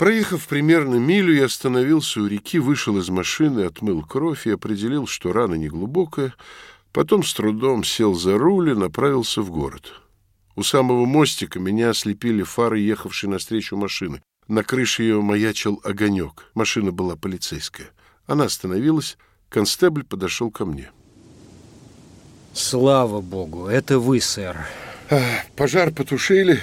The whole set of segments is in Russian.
Проехав примерно милю, я остановился у реки, вышел из машины, отмыл кровь и определил, что рана неглубокая. Потом с трудом сел за руль и направился в город. У самого мостика меня ослепили фары, ехавшей навстречу машины. На крыше ее маячил огонек. Машина была полицейская. Она остановилась, констебль подошел ко мне. Слава богу, это вы, сэр. А, пожар потушили.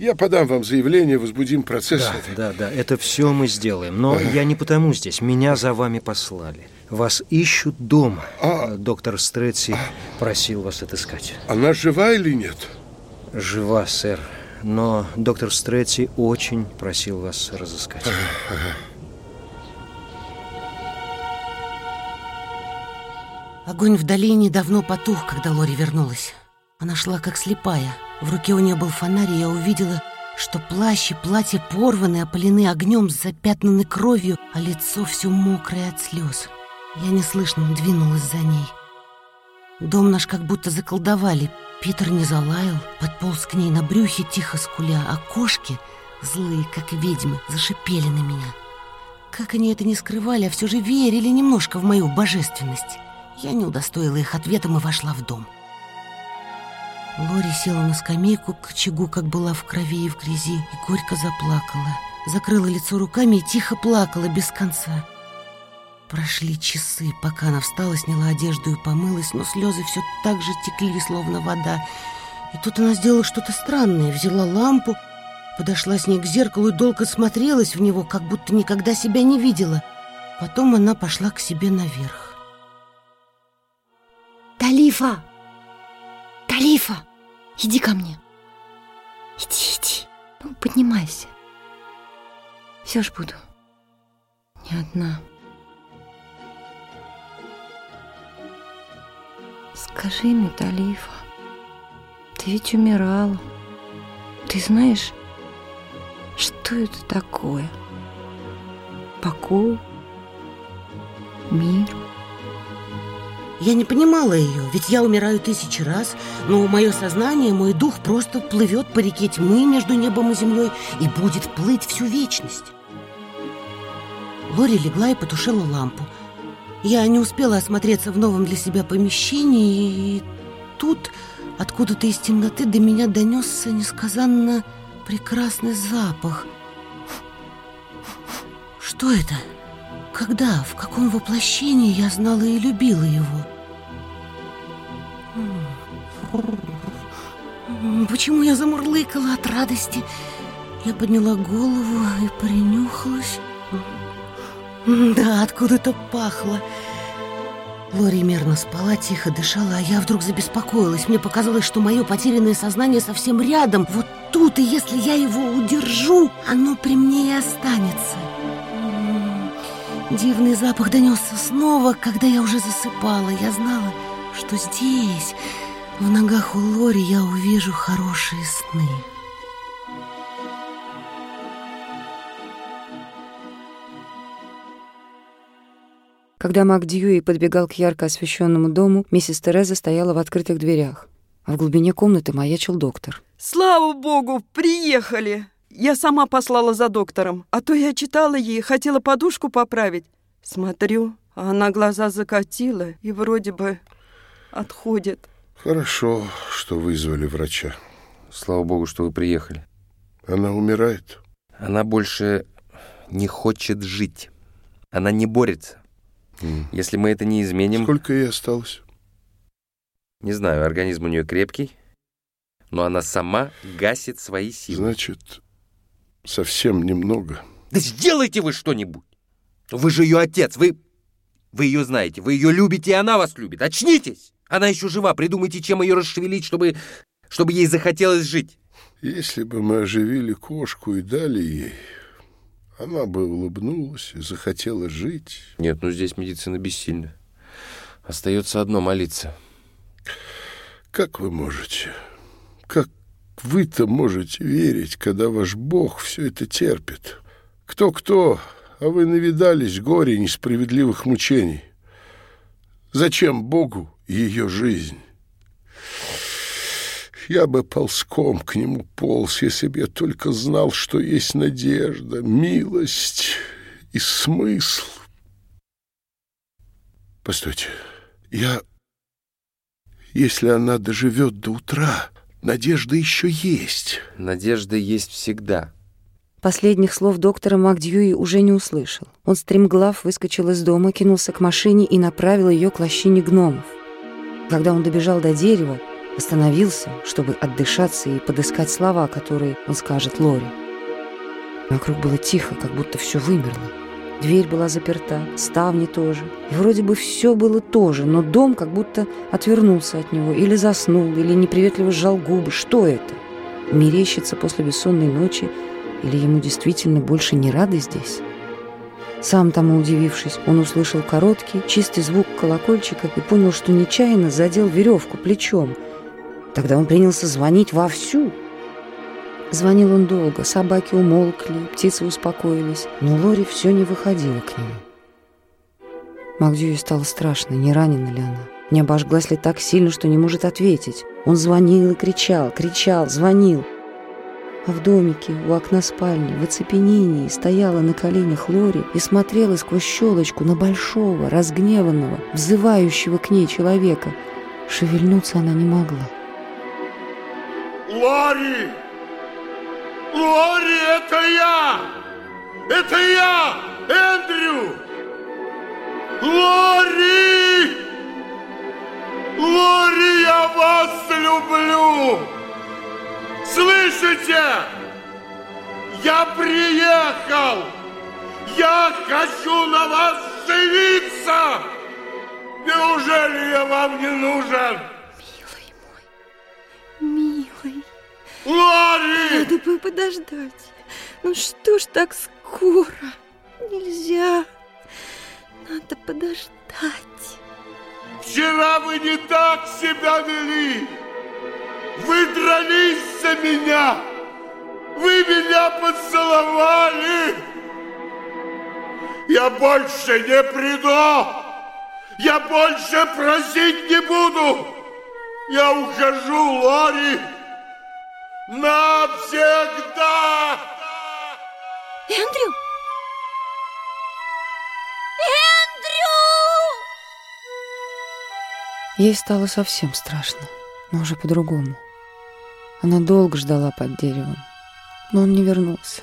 Я подам вам заявление, возбудим процесс. Да, да, да, это все мы сделаем. Но я не потому здесь. Меня за вами послали. Вас ищут дома. А... Доктор Стретси просил вас отыскать. Она жива или нет? Жива, сэр. Но доктор Стретси очень просил вас разыскать. Ага. Огонь в долине давно потух, когда Лори вернулась. Она шла как слепая. В руке у нее был фонарь, и я увидела, что плащ и платье порваны, опалены огнем, запятнаны кровью, а лицо все мокрое от слез. Я неслышно двинулась за ней. Дом наш как будто заколдовали. Питер не залаял, подполз к ней на брюхе, тихо скуля, а кошки, злые, как ведьмы, зашипели на меня. Как они это не скрывали, а все же верили немножко в мою божественность. Я не удостоила их ответом и вошла в дом. Лори села на скамейку к очагу, как была в крови и в грязи, и горько заплакала. Закрыла лицо руками и тихо плакала без конца. Прошли часы, пока она встала, сняла одежду и помылась, но слезы все так же текли, словно вода. И тут она сделала что-то странное, взяла лампу, подошла с ней к зеркалу и долго смотрелась в него, как будто никогда себя не видела. Потом она пошла к себе наверх. «Талифа! Талифа!» Иди ко мне. Иди, иди. Ну, поднимайся. Все ж буду. Не одна. Скажи мне, Талифа, ты ведь умирала. Ты знаешь, что это такое? Покой, мир. Я не понимала ее, ведь я умираю тысячи раз, но мое сознание, мой дух просто плывет по реке тьмы между небом и землей и будет плыть всю вечность. Лори легла и потушила лампу. Я не успела осмотреться в новом для себя помещении, и тут откуда-то из темноты до меня донесся несказанно прекрасный запах. Что это? Когда, в каком воплощении я знала и любила его? Почему я замурлыкала от радости? Я подняла голову и принюхалась. Да, откуда-то пахло. Лори мерно спала, тихо дышала, а я вдруг забеспокоилась. Мне показалось, что мое потерянное сознание совсем рядом. Вот тут, и если я его удержу, оно при мне и останется. Дивный запах донесся снова, когда я уже засыпала. Я знала, что здесь, в ногах у Лори, я увижу хорошие сны. Когда Мак Дьюи подбегал к ярко освещенному дому, миссис Тереза стояла в открытых дверях, а в глубине комнаты маячил доктор. «Слава богу, приехали!» Я сама послала за доктором, а то я читала ей, хотела подушку поправить. Смотрю, а она глаза закатила и вроде бы отходит. Хорошо, что вызвали врача. Слава богу, что вы приехали. Она умирает? Она больше не хочет жить. Она не борется. Mm. Если мы это не изменим... Сколько ей осталось? Не знаю, организм у нее крепкий, но она сама гасит свои силы. Значит, совсем немного. Да сделайте вы что-нибудь! Вы же ее отец, вы... Вы ее знаете, вы ее любите, и она вас любит. Очнитесь! Она еще жива, придумайте, чем ее расшевелить, чтобы... чтобы ей захотелось жить. Если бы мы оживили кошку и дали ей, она бы улыбнулась и захотела жить. Нет, ну здесь медицина бессильна. Остается одно — молиться. Как вы можете? Как вы-то можете верить, когда ваш Бог все это терпит? Кто-кто, а вы навидались горе несправедливых мучений. Зачем Богу ее жизнь? я бы ползком к нему полз, если бы я только знал, что есть надежда, милость и смысл. Постойте, я... Если она доживет до утра, надежда еще есть. Надежда есть всегда. Последних слов доктора Макдьюи уже не услышал. Он стремглав выскочил из дома, кинулся к машине и направил ее к лощине гномов. Когда он добежал до дерева, остановился, чтобы отдышаться и подыскать слова, которые он скажет Лори. Вокруг было тихо, как будто все вымерло. Дверь была заперта, ставни тоже. И вроде бы все было тоже, но дом как будто отвернулся от него, или заснул, или неприветливо сжал губы. Что это? Мерещится после бессонной ночи, или ему действительно больше не рады здесь? Сам тому удивившись, он услышал короткий, чистый звук колокольчика и понял, что нечаянно задел веревку плечом. Тогда он принялся звонить вовсю. Звонил он долго, собаки умолкли, птицы успокоились, но Лори все не выходила к нему. Макдьюи стало страшно, не ранена ли она. Не обожглась ли так сильно, что не может ответить. Он звонил и кричал, кричал, звонил. А в домике у окна спальни в оцепенении стояла на коленях Лори и смотрела сквозь щелочку на большого, разгневанного, взывающего к ней человека. Шевельнуться она не могла. Лори! Лори, это я! Это я, Эндрю! Лори! Лори, я вас люблю! Слышите? Я приехал! Я хочу на вас жениться! Неужели я вам не нужен? Милый мой, милый. Лори! Надо бы подождать. Ну что ж так скоро? Нельзя. Надо подождать. Вчера вы не так себя вели. Вы дрались за меня. Вы меня поцеловали. Я больше не приду. Я больше просить не буду. Я ухожу, Лори. Навсегда! Эндрю! Ей стало совсем страшно, но уже по-другому. Она долго ждала под деревом, но он не вернулся.